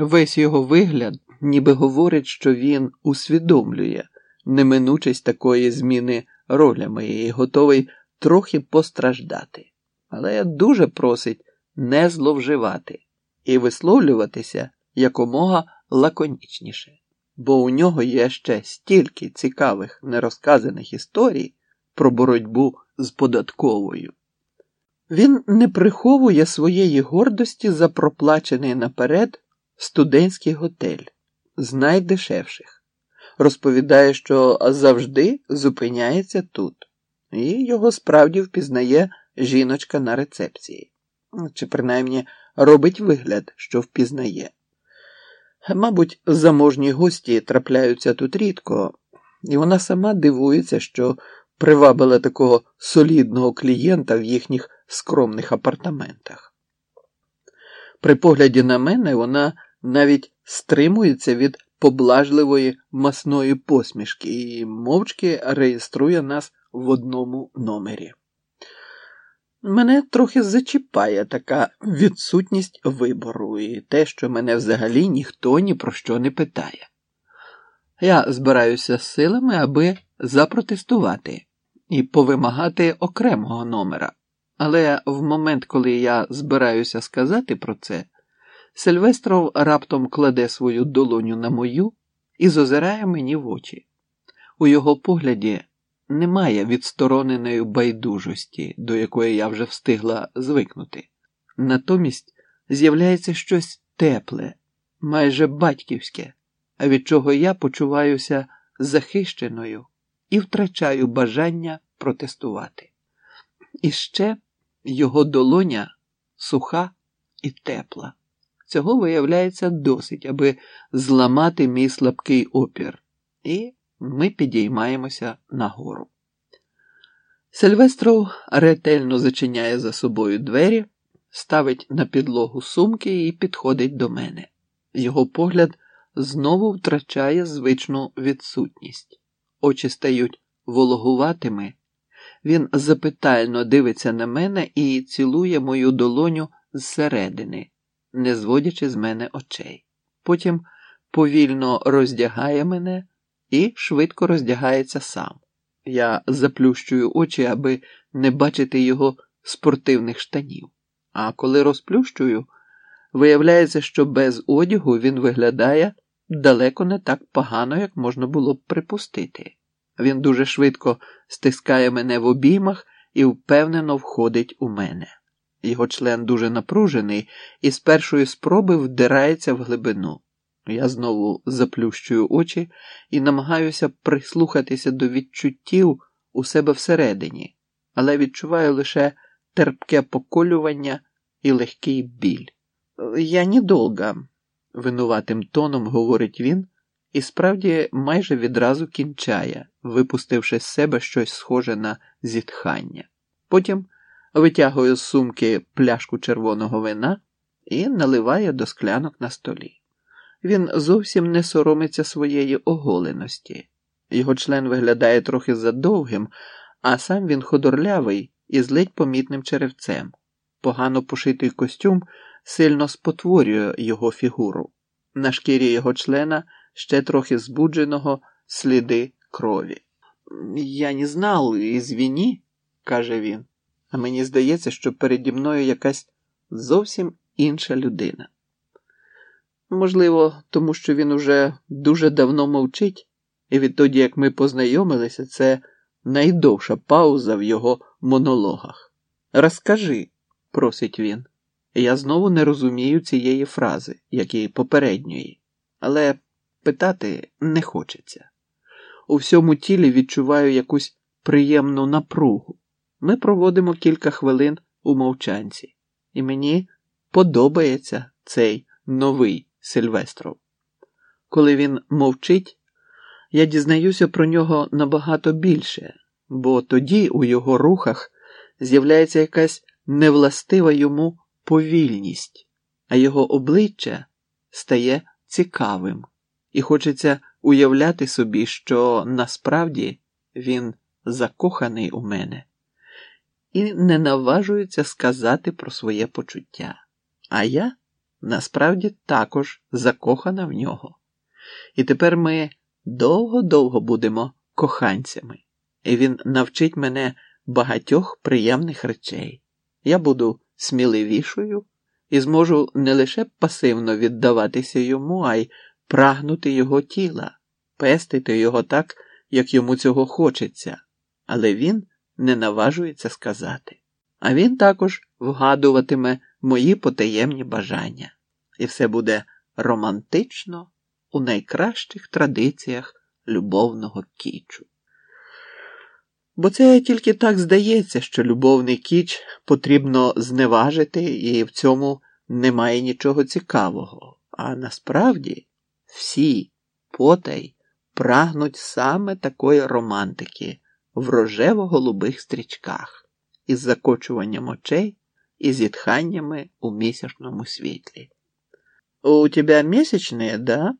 Весь його вигляд ніби говорить, що він усвідомлює неминучість такої зміни ролями і готовий трохи постраждати, але дуже просить не зловживати і висловлюватися якомога лаконічніше, бо у нього є ще стільки цікавих нерозказаних історій про боротьбу з податковою. Він не приховує своєї гордості за проплачений наперед студентський готель з найдешевших. Розповідає, що завжди зупиняється тут, і його справді впізнає жіночка на рецепції, чи принаймні робить вигляд, що впізнає. Мабуть, заможні гості трапляються тут рідко, і вона сама дивується, що привабила такого солідного клієнта в їхніх скромних апартаментах. При погляді на мене вона навіть стримується від поблажливої масної посмішки і мовчки реєструє нас в одному номері. Мене трохи зачіпає така відсутність вибору і те, що мене взагалі ніхто ні про що не питає. Я збираюся з силами, аби запротестувати і повимагати окремого номера. Але в момент, коли я збираюся сказати про це, Сильвестров раптом кладе свою долоню на мою і зозирає мені в очі. У його погляді немає відстороненої байдужості, до якої я вже встигла звикнути. Натомість з'являється щось тепле, майже батьківське, від чого я почуваюся захищеною і втрачаю бажання протестувати. І ще його долоня суха і тепла. Цього виявляється досить, аби зламати мій слабкий опір, і ми підіймаємося нагору. Сильвестров ретельно зачиняє за собою двері, ставить на підлогу сумки і підходить до мене. Його погляд знову втрачає звичну відсутність. Очі стають вологуватими. Він запитально дивиться на мене і цілує мою долоню зсередини не зводячи з мене очей. Потім повільно роздягає мене і швидко роздягається сам. Я заплющую очі, аби не бачити його спортивних штанів. А коли розплющую, виявляється, що без одягу він виглядає далеко не так погано, як можна було б припустити. Він дуже швидко стискає мене в обіймах і впевнено входить у мене. Його член дуже напружений і з першої спроби вдирається в глибину. Я знову заплющую очі і намагаюся прислухатися до відчуттів у себе всередині, але відчуваю лише терпке поколювання і легкий біль. Я недолго, винуватим тоном говорить він, і справді майже відразу кінчає, випустивши з себе щось схоже на зітхання. Потім витягує з сумки пляшку червоного вина і наливає до склянок на столі. Він зовсім не соромиться своєї оголеності. Його член виглядає трохи задовгим, а сам він ходорлявий і з ледь помітним черевцем. Погано пошитий костюм сильно спотворює його фігуру. На шкірі його члена ще трохи збудженого сліди крові. Я не знав, ізвіні, каже він а мені здається, що переді мною якась зовсім інша людина. Можливо, тому що він уже дуже давно мовчить, і відтоді, як ми познайомилися, це найдовша пауза в його монологах. Розкажи, просить він. Я знову не розумію цієї фрази, як і попередньої, але питати не хочеться. У всьому тілі відчуваю якусь приємну напругу. Ми проводимо кілька хвилин у мовчанці, і мені подобається цей новий Сильвестров. Коли він мовчить, я дізнаюся про нього набагато більше, бо тоді у його рухах з'являється якась невластива йому повільність, а його обличчя стає цікавим, і хочеться уявляти собі, що насправді він закоханий у мене і не наважується сказати про своє почуття. А я насправді також закохана в нього. І тепер ми довго-довго будемо коханцями, і він навчить мене багатьох приємних речей. Я буду сміливішою і зможу не лише пасивно віддаватися йому, а й прагнути його тіла, пестити його так, як йому цього хочеться, але він не наважується сказати. А він також вгадуватиме мої потаємні бажання, і все буде романтично у найкращих традиціях любовного кічу. Бо це тільки так здається, що любовний кіч потрібно зневажити, і в цьому немає нічого цікавого. А насправді всі потай прагнуть саме такої романтики в рожево-голубих стрічках, із закочуванням очей і зітханнями у місячному світлі. У тебе місячні, да?